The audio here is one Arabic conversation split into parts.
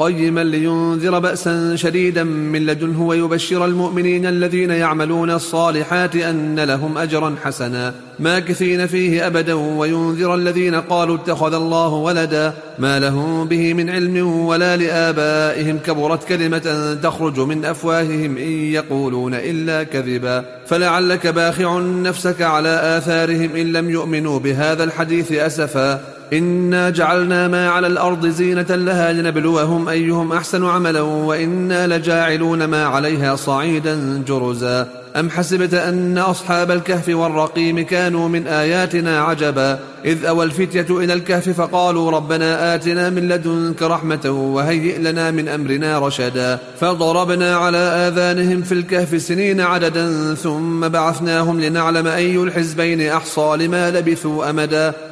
قيما لينذر بأسا شديدا من لدنه ويبشر المؤمنين الذين يعملون الصالحات أن لهم أجرا حسنا. ماكثين فيه أبدا وينذر الذين قالوا اتخذ الله ولدا. ما لهم به من علم ولا لآبائهم. كبرت كلمة تخرج من أفواههم إن يقولون إلا كذبا. فلعلك باخع نفسك على آثارهم إن لم يؤمنوا بهذا الحديث أسفا. إنا جعلنا ما على الأرض زينة لها لنبلوهم أيهم أحسن عملا وإنا لجاعلون ما عليها صعيدا جرزا أم حسبت أن أصحاب الكهف والرقيم كانوا من آياتنا عجبا إذ أوى الفتية إلى الكهف فقالوا ربنا آتنا من لدنك رحمة وهيئ لنا من أمرنا رشدا فضربنا على آذانهم في الكهف سنين عددا ثم بعثناهم لنعلم أي الحزبين أحصى لما لبثوا أمدا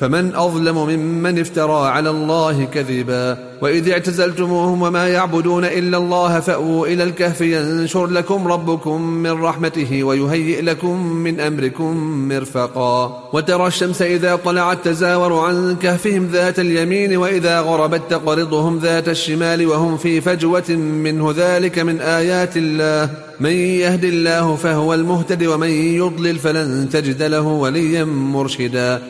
فمن أظلم ممن افترى على الله كذبا وإذ اعتزلتموهم وما يعبدون إلا الله فأووا إلى الكهف ينشر لكم ربكم من رحمته ويهيئ لكم من أمركم مرفقا وترى الشمس إذا طلعت تزاور عن كهفهم ذات اليمين وإذا غربت تقرضهم ذات الشمال وهم في فجوة منه ذلك من آيات الله من يهد الله فهو المهتد ومن يضلل فلن تجد له وليا مرشدا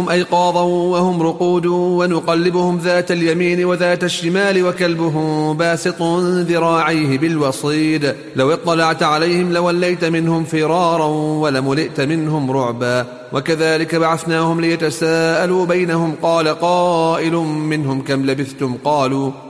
وتحسبهم أيقاظا وهم رقود ونقلبهم ذات اليمين وذات الشمال وكلبهم باسط ذراعيه بالوصيد لو اطلعت عليهم لوليت منهم فرارا ولملئت منهم رعبا وكذلك بعثناهم ليتساءلوا بينهم قال قائل منهم كم لبثتم قالوا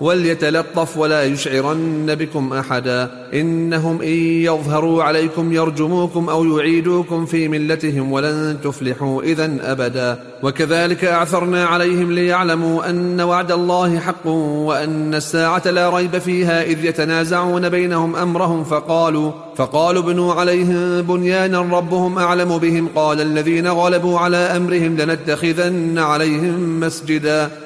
وليتلطف ولا يشعرن بكم أحدا. إنهم إن يظهروا عليكم يرجموكم أو يعيدوكم في ملتهم ولن تفلحوا إذا أبدا. وكذلك أعثرنا عليهم ليعلموا أن وعد الله حق وأن الساعة لا ريب فيها إذ يتنازعون بينهم أمرهم فقالوا فقالوا ابنوا عليهم بنيانا ربهم أعلم بهم. قال الذين غلبوا على أمرهم لنتخذن عليهم مسجدا.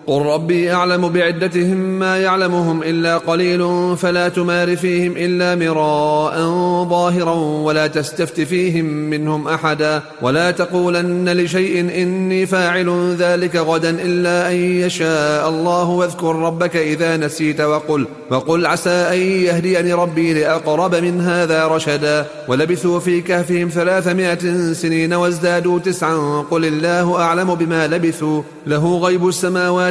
قل ربي أعلم بعدتهم ما يعلمهم إلا قليل فلا تمار فيهم إلا مراء ظاهرا ولا تستفت فيهم منهم أحدا ولا تقولن لشيء إني فاعل ذلك غدا إلا أن يشاء الله واذكر ربك إذا نسيت وقل وقل عسى أن يهديني ربي لأقرب من هذا رشدا ولبثوا في كهفهم ثلاثمائة سنين وازدادوا تسعا قل الله أعلم بما لبثوا له غيب السماوات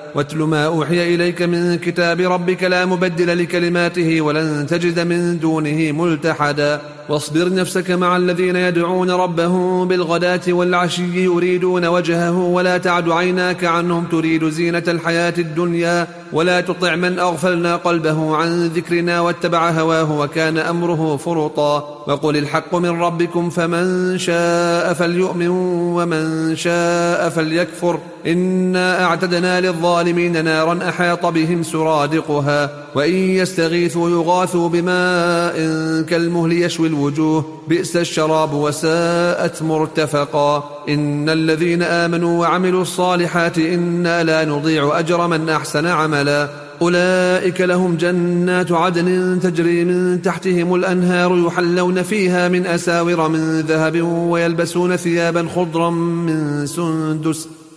واتل ما أوحي إليك من كتاب ربك لا مبدل لكلماته ولن تجد من دونه ملتحدا. واصبر نفسك مع الذين يدعون ربهم بالغداة والعشي يريدون وجهه ولا تعد عيناك عنهم تريد زينة الحياة الدنيا ولا تطع من أغفلنا قلبه عن ذكرنا واتبع هواه وكان أمره فرطا. وقل الحق من ربكم فمن شاء فليؤمن ومن شاء فليكفر. إنا أعتدنا للظالمين نارا أحاط بهم سرادقها وإن يستغيثوا يغاثوا بماء كالمهل يشوي الوجوه بئس الشراب وساءت مرتفقا. إن الذين آمنوا وعملوا الصالحات إنا لا نضيع أجر من أحسن عملا. أولئك لهم جنات عدن تجري من تحتهم الأنهار يحلون فيها من أساور من ذهب ويلبسون ثيابا خضرا من سندس.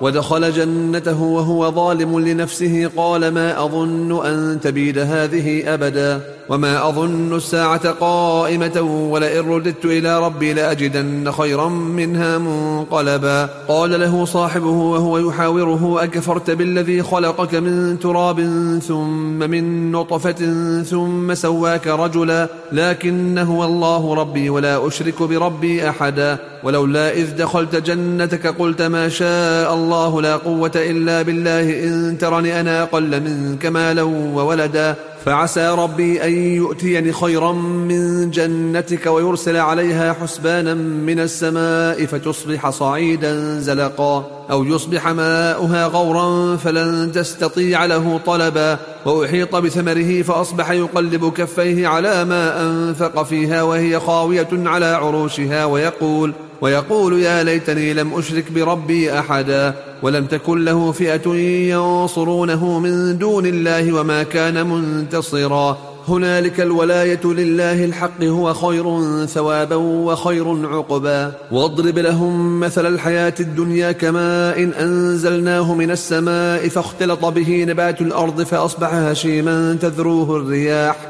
ودخل جنته وهو ظالم لنفسه قال ما أظن أن تبيد هذه أبدا وما أظن الساعة قائمة ولئن رددت إلى ربي لأجدن خيرا منها منقلبا قال له صاحبه وهو يحاوره أكفرت بالذي خلقك من تراب ثم من نطفة ثم سواك رجلا لكن هو الله ربي ولا أشرك بربي أحدا ولولا إذ دخلت جنتك قلت ما شاء الله لا قوة إلا بالله إن ترني أنا أقل منك مالا وولدا فعسى ربي أن يؤتيني خيرا من جنتك ويرسل عليها حسبانا من السماء فتصبح صعيدا زلقا أو يصبح ماؤها غورا فلن تستطيع له طلبا وأحيط بثمره فأصبح يقلب كفيه على ما أنفق فيها وهي خاوية على عروشها ويقول ويقول يا ليتني لم أشرك بربي أحدا ولم تكن له فئة ينصرونه من دون الله وما كان منتصرا. هنالك الولاية لله الحق هو خير ثوابا وخير عقبا. واضرب لهم مثل الحياة الدنيا كماء إن أنزلناه من السماء فاختلط به نبات الأرض فأصبح هشيما تذروه الرياح.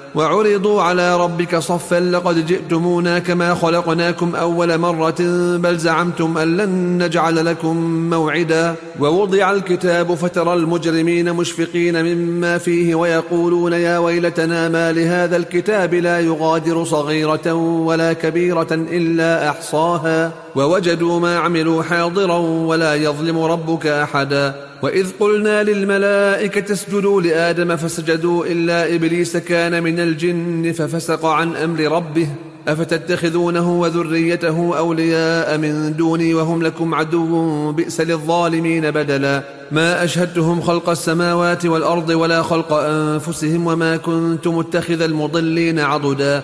وعرضوا على ربك صفا لقد جئتمونا كما خلقناكم أول مرة بل زعمتم أن لن نجعل لكم موعدا. ووضع الكتاب فترى المجرمين مشفقين مما فيه ويقولون يا ويلتنا ما لهذا الكتاب لا يغادر صغيرة ولا كبيرة إلا أحصاها. ووجدوا ما عملوا حاضرا ولا يظلم ربك أحدا. وإذ قلنا للملائكة اسجدوا لآدم فسجدوا إلا إبليس كان من الجن ففسق عن أمر ربه. أفتتخذونه وذريته أولياء من دوني وهم لكم عدو بئس للظالمين بدلا. ما أشهدتهم خلق السماوات والأرض ولا خلق أنفسهم وما كنت متخذ المضلين عضدا.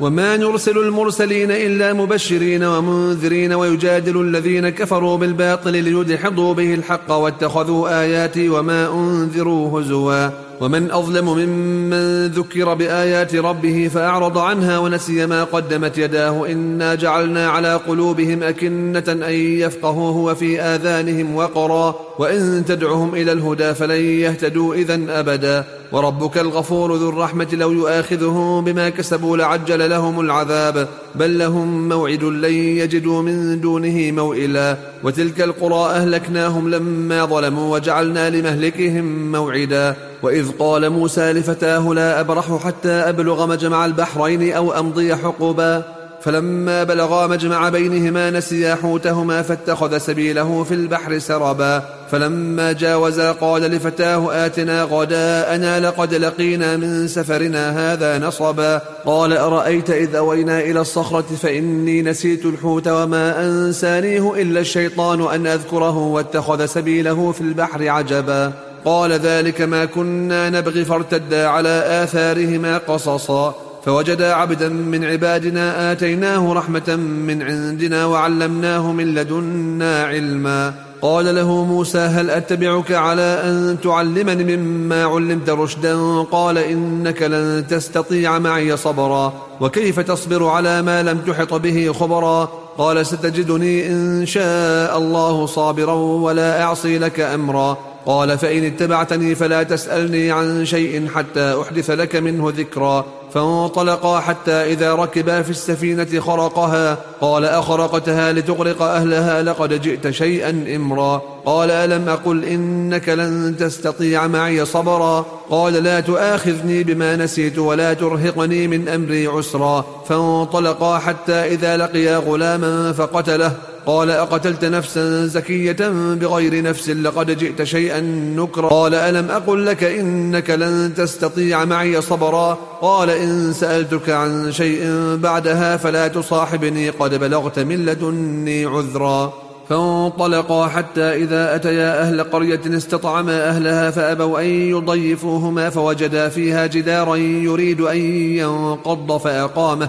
وما نرسل المرسلين إلا مبشرين ومنذرين ويجادل الذين كفروا بالباطل ليدحضوا به الحق واتخذوا آياتي وما أنذروا هزوا. ومن أظلم ممن ذكر بآيات ربه فأعرض عنها ونسي ما قدمت يداه. إنا جعلنا على قلوبهم أكنة أن يفقهوه وفي آذانهم وقرا. وإن تدعهم إلى الهدى فلن يهتدوا إذا أبدا. وربك الغفور ذو الرحمة لو يؤاخذهم بما كسبوا لعجل لهم العذاب بل لهم موعد لن يجدوا من دونه موئلا. وتلك القرى أهلكناهم لما ظلموا وجعلنا لمهلكهم موعدا. وإذ قال موسى لفتاه لا أبرح حتى أبلغ مجمع البحرين أو أمضي حقبا. فلما بلغا مجمع بينهما نسيا حوتهما فاتخذ سبيله في البحر سربا. فلما جاوزا قال لفتاه آتنا غداءنا لقد لقينا من سفرنا هذا نصبا. قال أرأيت إذ أوينا إلى الصخرة فإني نسيت الحوت وما أنسانيه إلا الشيطان أن أذكره واتخذ سبيله في البحر عجبا. قال ذلك ما كنا نبغي فارتدا على آثارهما قصصا. فوجدا عبدا من عبادنا آتيناه رحمة من عندنا وعلمناه من لدنا علما. قال له موسى هل أتبعك على أن تعلمني مما علمت رشدا؟ قال إنك لن تستطيع معي صبرا. وكيف تصبر على ما لم تحط به خبرا؟ قال ستجدني إن شاء الله صابرا ولا أعصي لك أمرا. قال فإن اتبعتني فلا تسألني عن شيء حتى أحدث لك منه ذكرا. فانطلقا حتى إذا ركبا في السفينة خرقها. قال أخرقتها لتغرق أهلها لقد جئت شيئا إمرا. قال ألم أقل إنك لن تستطيع معي صبرا؟ قال لا تؤاخذني بما نسيت ولا ترهقني من أمري عسرا. فانطلقا حتى إذا لقيا غلاما فقتله. قال أقتلت نفسا زكية بغير نفس لقد جئت شيئا نكرا. قال ألم أقل لك إنك لن تستطيع معي صبرا؟ قال إن سألتك عن شيء بعدها فلا تصاحبني قد بلغت من لدني عذرا. فانطلقا حتى إذا أتيا أهل قرية استطعما أهلها فأبوا أن يضيفوهما فوجدا فيها جدارا يريد أن ينقض فأقامه.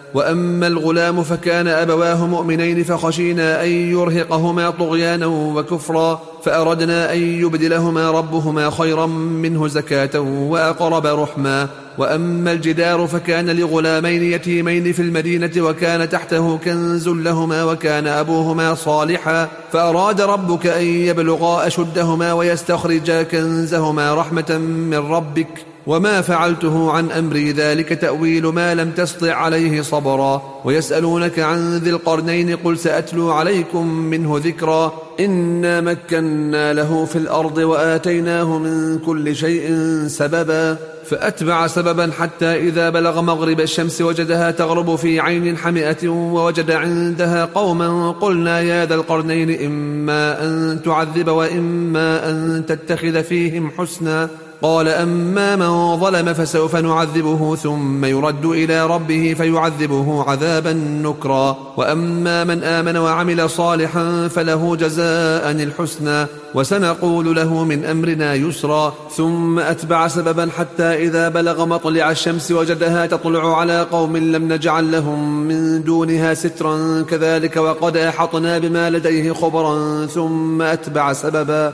وأما الغلام فكان أبواه مؤمنين فخشينا أن يرهقهما طغيانا وكفرا فأردنا أن يبدلهما ربهما خيرا منه زكاة وأقرب رحما وأما الجدار فكان لغلامين يتيمين في المدينة وكان تحته كنز لهما وكان أبوهما صالحا فأراد ربك أن يبلغا أشدهما ويستخرجا كنزهما رحمة من ربك وما فعلته عن أمري ذلك تأويل ما لم تسطع عليه صبرا. ويسألونك عن ذي القرنين قل سأتلو عليكم منه ذكرا. إنا مكنا له في الأرض وآتيناه من كل شيء سببا. فأتبع سببا حتى إذا بلغ مغرب الشمس وجدها تغرب في عين حمئة ووجد عندها قوما قلنا يا ذا القرنين إما أن تعذب وإما أن تتخذ فيهم حسنا. قال أما من ظلم فسوف نعذبه ثم يرد إلى ربه فيعذبه عذابا نكرا. وأما من آمن وعمل صالحا فله جزاء الحسنى. وسنقول له من أمرنا يسرا. ثم أتبع سببا حتى إذا بلغ مطلع الشمس وجدها تطلع على قوم لم نجعل لهم من دونها سترا. كذلك وقد أحطنا بما لديه خبرا. ثم أتبع سببا.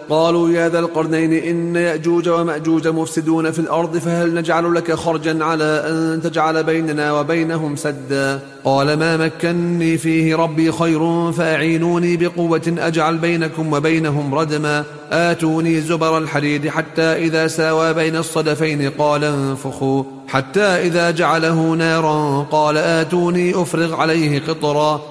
قالوا يا ذا القرنين إن يأجوج ومأجوج مفسدون في الأرض فهل نجعل لك خرجا على أن تجعل بيننا وبينهم سدا؟ قال ما مكني فيه ربي خير فأعينوني بقوة أجعل بينكم وبينهم ردما. آتوني زبر الحديد حتى إذا ساوى بين الصدفين قال انفخوا. حتى إذا جعله نارا قال آتوني أفرغ عليه قطرا.